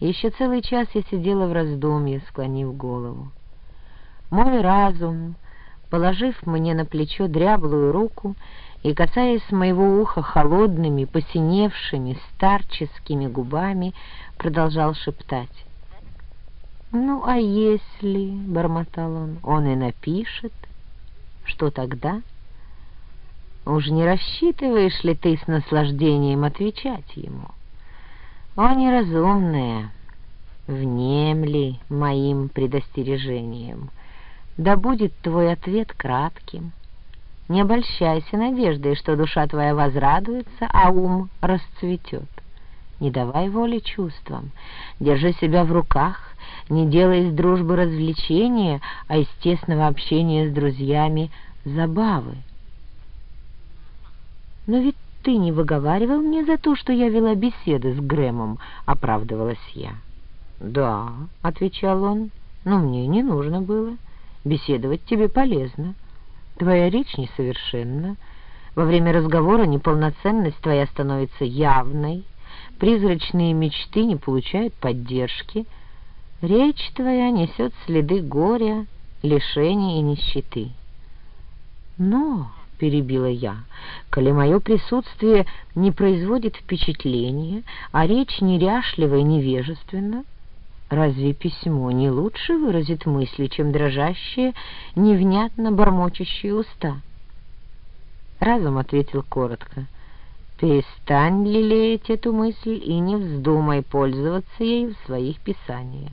Еще целый час я сидела в раздумье, склонив голову. Мой разум, положив мне на плечо дряблую руку и касаясь моего уха холодными, посиневшими, старческими губами, продолжал шептать. «Ну, а если, — бормотал он, — он и напишет, что тогда? Уж не рассчитываешь ли ты с наслаждением отвечать ему?» О, неразумная, внемли моим предостережением, да будет твой ответ кратким. Не обольщайся надеждой, что душа твоя возрадуется, а ум расцветет. Не давай воли чувствам, держи себя в руках, не делай из дружбы развлечения, а из тесного общения с друзьями забавы. Но ведь ты не выговаривал мне за то, что я вела беседы с Грэмом?» — оправдывалась я. «Да», — отвечал он, — «но мне не нужно было. Беседовать тебе полезно. Твоя речь несовершенна. Во время разговора неполноценность твоя становится явной. Призрачные мечты не получают поддержки. Речь твоя несет следы горя, лишения и нищеты. Но — перебила я, — коли мое присутствие не производит впечатления, а речь неряшлива и невежественна, разве письмо не лучше выразит мысли, чем дрожащие, невнятно бормочущие уста? Разум ответил коротко. «Перестань лелеять эту мысль и не вздумай пользоваться ею в своих писаниях.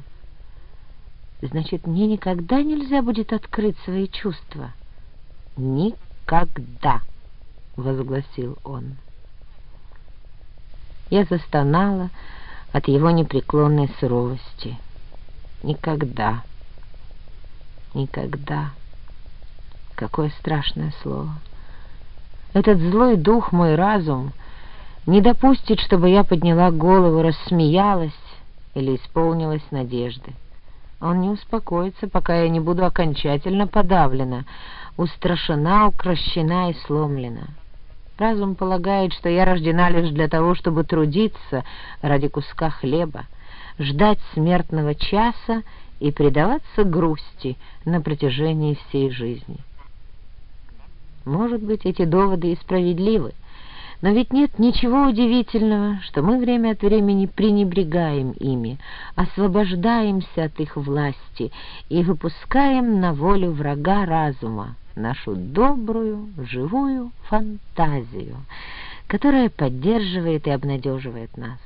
Значит, мне никогда нельзя будет открыть свои чувства?» «Никогда!» «Когда?» — возгласил он. Я застонала от его непреклонной суровости. «Никогда! Никогда!» Какое страшное слово! Этот злой дух, мой разум, не допустит, чтобы я подняла голову, рассмеялась или исполнилась надежды. Он не успокоится, пока я не буду окончательно подавлена, устрашена, укращена и сломлена. Разум полагает, что я рождена лишь для того, чтобы трудиться ради куска хлеба, ждать смертного часа и предаваться грусти на протяжении всей жизни. Может быть, эти доводы и справедливы, но ведь нет ничего удивительного, что мы время от времени пренебрегаем ими, освобождаемся от их власти и выпускаем на волю врага разума, нашу добрую, живую фантазию, которая поддерживает и обнадеживает нас.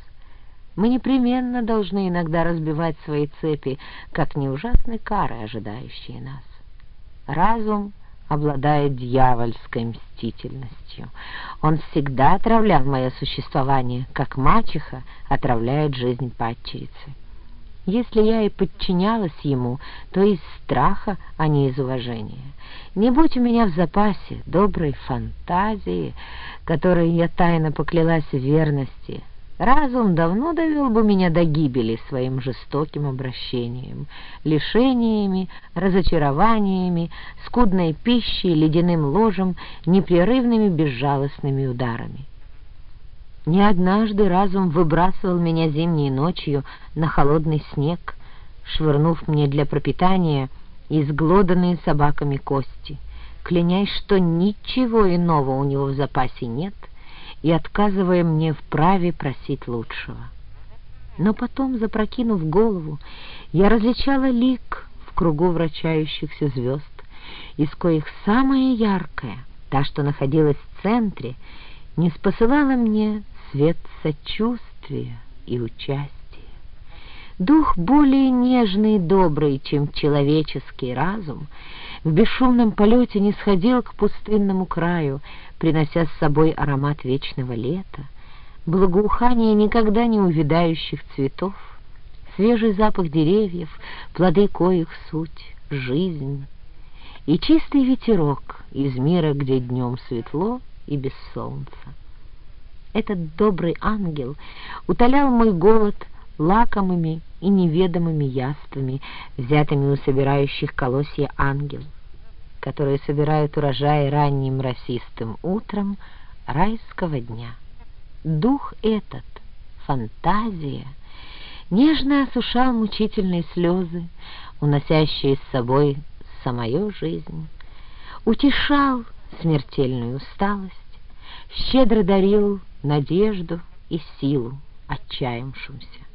Мы непременно должны иногда разбивать свои цепи, как не ужасны кары, ожидающие нас. Разум обладает дьявольской мстительностью. Он всегда отравлял мое существование, как мачеха отравляет жизнь падчерицы. Если я и подчинялась ему, то из страха, а не из уважения. Не будь у меня в запасе доброй фантазии, которой я тайно поклялась в верности, разум давно довел бы меня до гибели своим жестоким обращением, лишениями, разочарованиями, скудной пищей, ледяным ложем, непрерывными безжалостными ударами. Не однажды разум выбрасывал меня зимней ночью на холодный снег, швырнув мне для пропитания изглоданные собаками кости, клянясь, что ничего иного у него в запасе нет, и отказывая мне в праве просить лучшего. Но потом, запрокинув голову, я различала лик в кругу вращающихся звезд, из коих самая яркая, та, что находилась в центре, не спосылала мне свет сочувствия и участия. Дух более нежный и добрый, чем человеческий разум, в бесшумном полете не сходил к пустынному краю, принося с собой аромат вечного лета, благоухание никогда не увядающих цветов, свежий запах деревьев, плоды коих суть, жизнь, и чистый ветерок из мира, где днем светло и без солнца. Этот добрый ангел утолял мой голод лакомыми и неведомыми яствами, взятыми у собирающих колосья ангел, которые собирают урожай ранним росистым утром райского дня. Дух этот, фантазия, нежно осушал мучительные слезы, уносящие с собой самую жизнь, утешал смертельную усталость, щедро дарил надежду и силу отчаявшимся.